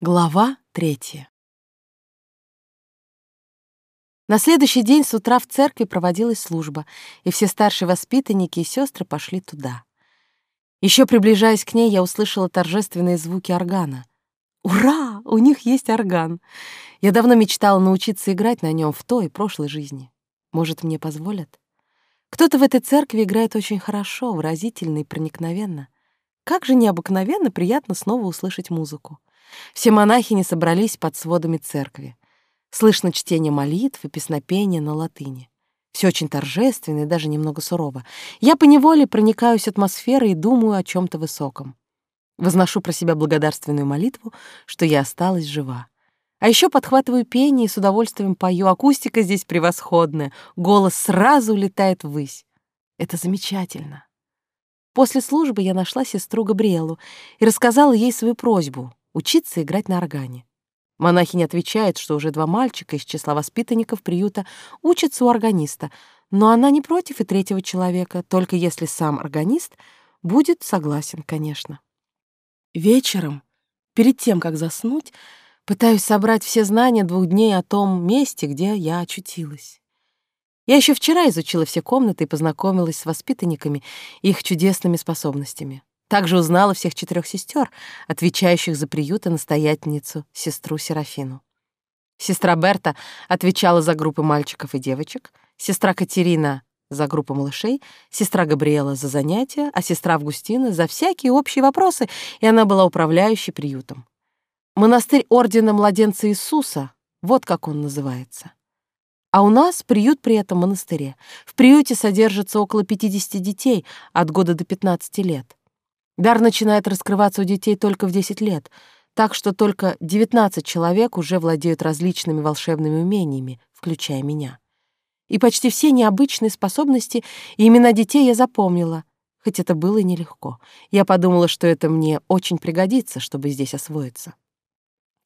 Глава третья. На следующий день с утра в церкви проводилась служба, и все старшие воспитанники и сестры пошли туда. Еще приближаясь к ней, я услышала торжественные звуки органа. Ура! У них есть орган! Я давно мечтала научиться играть на нем в той прошлой жизни. Может, мне позволят? Кто-то в этой церкви играет очень хорошо, выразительно и проникновенно. Как же необыкновенно приятно снова услышать музыку. Все монахини собрались под сводами церкви. Слышно чтение молитв и песнопения на латыни. Все очень торжественно и даже немного сурово. Я поневоле проникаюсь атмосферой и думаю о чем то высоком. Возношу про себя благодарственную молитву, что я осталась жива. А еще подхватываю пение и с удовольствием пою. Акустика здесь превосходная, голос сразу улетает ввысь. Это замечательно. После службы я нашла сестру Габриэлу и рассказала ей свою просьбу учиться играть на органе. Монахиня отвечает, что уже два мальчика из числа воспитанников приюта учатся у органиста, но она не против и третьего человека, только если сам органист будет согласен, конечно. Вечером, перед тем, как заснуть, пытаюсь собрать все знания двух дней о том месте, где я очутилась. Я еще вчера изучила все комнаты и познакомилась с воспитанниками и их чудесными способностями. Также узнала всех четырех сестер, отвечающих за приют и настоятельницу, сестру Серафину. Сестра Берта отвечала за группы мальчиков и девочек, сестра Катерина — за группу малышей, сестра Габриэла — за занятия, а сестра Августина — за всякие общие вопросы, и она была управляющей приютом. Монастырь Ордена Младенца Иисуса — вот как он называется. А у нас приют при этом монастыре. В приюте содержится около 50 детей от года до 15 лет. Дар начинает раскрываться у детей только в 10 лет, так что только 19 человек уже владеют различными волшебными умениями, включая меня. И почти все необычные способности и имена детей я запомнила, хоть это было и нелегко. Я подумала, что это мне очень пригодится, чтобы здесь освоиться.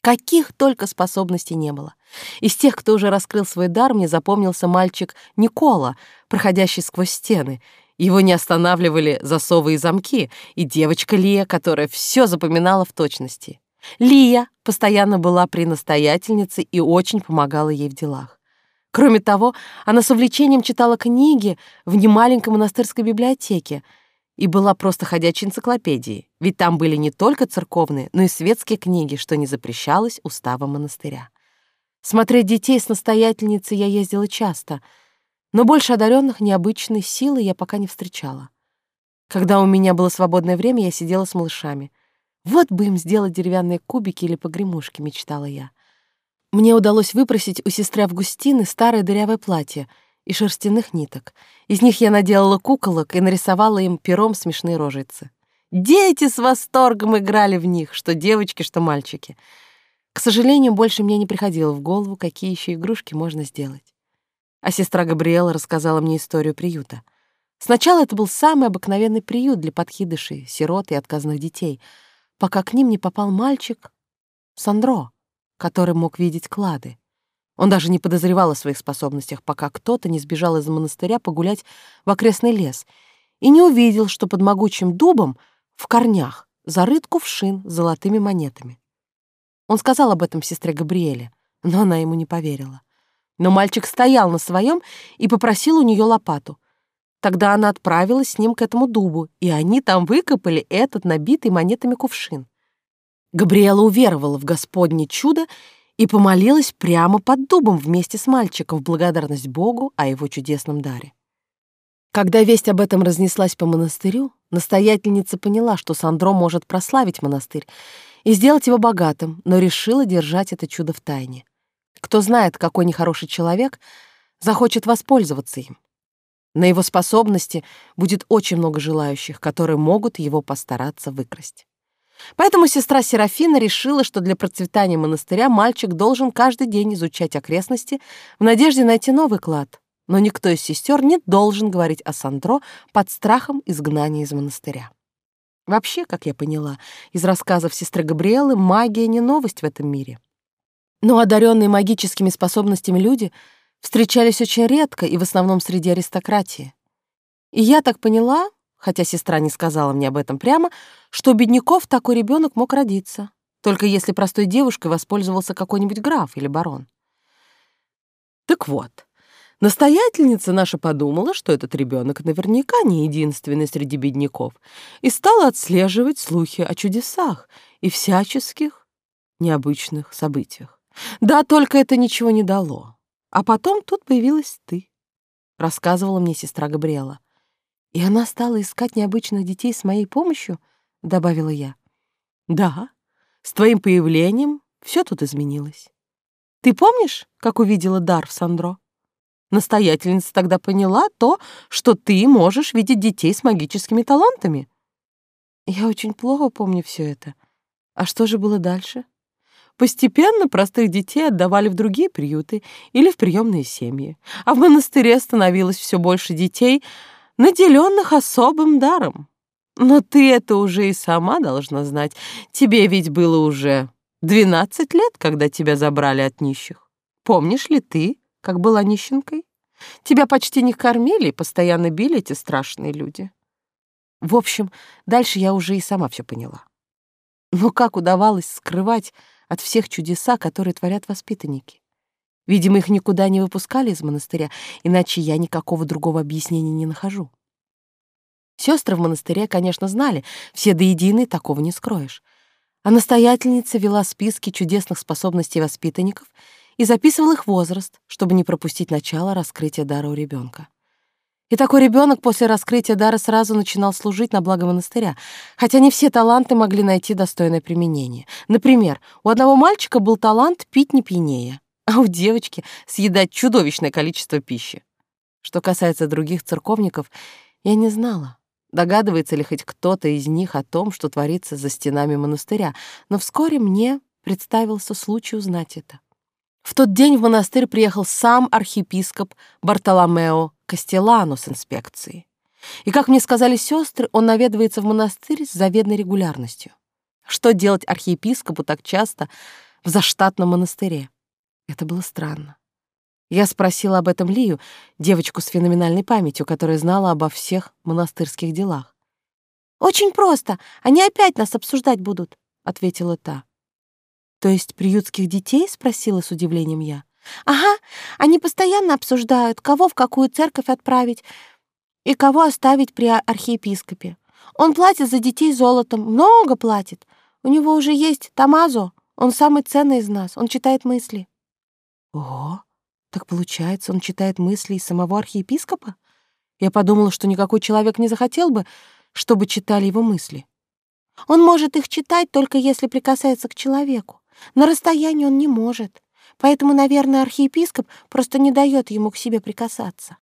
Каких только способностей не было. Из тех, кто уже раскрыл свой дар, мне запомнился мальчик Никола, проходящий сквозь стены, его не останавливали засовы и замки, и девочка Лия, которая все запоминала в точности. Лия постоянно была при настоятельнице и очень помогала ей в делах. Кроме того, она с увлечением читала книги в немаленькой монастырской библиотеке и была просто ходячей энциклопедией, ведь там были не только церковные, но и светские книги, что не запрещалось уставом монастыря. Смотреть детей с настоятельницей я ездила часто — но больше одаренных необычной силы я пока не встречала. Когда у меня было свободное время, я сидела с малышами. Вот бы им сделать деревянные кубики или погремушки, мечтала я. Мне удалось выпросить у сестры Августины старое дырявое платье и шерстяных ниток. Из них я наделала куколок и нарисовала им пером смешные рожицы. Дети с восторгом играли в них, что девочки, что мальчики. К сожалению, больше мне не приходило в голову, какие еще игрушки можно сделать. А сестра Габриэла рассказала мне историю приюта. Сначала это был самый обыкновенный приют для подкидышей, сирот и отказных детей, пока к ним не попал мальчик Сандро, который мог видеть клады. Он даже не подозревал о своих способностях, пока кто-то не сбежал из монастыря погулять в окрестный лес и не увидел, что под могучим дубом в корнях зарыт кувшин с золотыми монетами. Он сказал об этом сестре Габриэле, но она ему не поверила. Но мальчик стоял на своем и попросил у нее лопату. Тогда она отправилась с ним к этому дубу, и они там выкопали этот набитый монетами кувшин. Габриэла уверовала в Господне чудо и помолилась прямо под дубом вместе с мальчиком в благодарность Богу о его чудесном даре. Когда весть об этом разнеслась по монастырю, настоятельница поняла, что Сандро может прославить монастырь и сделать его богатым, но решила держать это чудо в тайне. Кто знает, какой нехороший человек захочет воспользоваться им. На его способности будет очень много желающих, которые могут его постараться выкрасть. Поэтому сестра Серафина решила, что для процветания монастыря мальчик должен каждый день изучать окрестности в надежде найти новый клад. Но никто из сестер не должен говорить о Сандро под страхом изгнания из монастыря. Вообще, как я поняла, из рассказов сестры Габриэлы магия не новость в этом мире. Но одаренные магическими способностями люди встречались очень редко и в основном среди аристократии. И я так поняла, хотя сестра не сказала мне об этом прямо, что у бедняков такой ребенок мог родиться. только если простой девушкой воспользовался какой-нибудь граф или барон. Так вот, настоятельница наша подумала, что этот ребенок наверняка не единственный среди бедняков, и стала отслеживать слухи о чудесах и всяческих необычных событиях. Да, только это ничего не дало. А потом тут появилась ты, рассказывала мне сестра Габриэла. И она стала искать необычных детей с моей помощью, добавила я. Да, с твоим появлением все тут изменилось. Ты помнишь, как увидела дар в Сандро? Настоятельница тогда поняла то, что ты можешь видеть детей с магическими талантами. Я очень плохо помню все это. А что же было дальше? Постепенно простых детей отдавали в другие приюты или в приемные семьи, а в монастыре становилось все больше детей, наделенных особым даром. Но ты это уже и сама должна знать. Тебе ведь было уже двенадцать лет, когда тебя забрали от нищих. Помнишь ли ты, как была нищенкой? Тебя почти не кормили и постоянно били эти страшные люди. В общем, дальше я уже и сама все поняла. Но как удавалось скрывать от всех чудеса, которые творят воспитанники? Видимо, их никуда не выпускали из монастыря, иначе я никакого другого объяснения не нахожу. Сестры в монастыре, конечно, знали, все до единой такого не скроешь. А настоятельница вела списки чудесных способностей воспитанников и записывала их возраст, чтобы не пропустить начало раскрытия дара у ребенка. И такой ребенок после раскрытия дара сразу начинал служить на благо монастыря, хотя не все таланты могли найти достойное применение. Например, у одного мальчика был талант пить не пьянее, а у девочки — съедать чудовищное количество пищи. Что касается других церковников, я не знала. Догадывается ли хоть кто-то из них о том, что творится за стенами монастыря, но вскоре мне представился случай узнать это. В тот день в монастырь приехал сам архиепископ Бартоломео Кастеллано с инспекцией. И, как мне сказали сестры, он наведывается в монастырь с заведной регулярностью. Что делать архиепископу так часто в заштатном монастыре? Это было странно. Я спросила об этом Лию, девочку с феноменальной памятью, которая знала обо всех монастырских делах. «Очень просто. Они опять нас обсуждать будут», — ответила та. «То есть приютских детей?» — спросила с удивлением я. «Ага, они постоянно обсуждают, кого в какую церковь отправить и кого оставить при архиепископе. Он платит за детей золотом, много платит. У него уже есть Тамазо, он самый ценный из нас, он читает мысли». «Ого!» Так получается, он читает мысли самого архиепископа? Я подумала, что никакой человек не захотел бы, чтобы читали его мысли. Он может их читать только если прикасается к человеку. На расстоянии он не может. Поэтому, наверное, архиепископ просто не дает ему к себе прикасаться.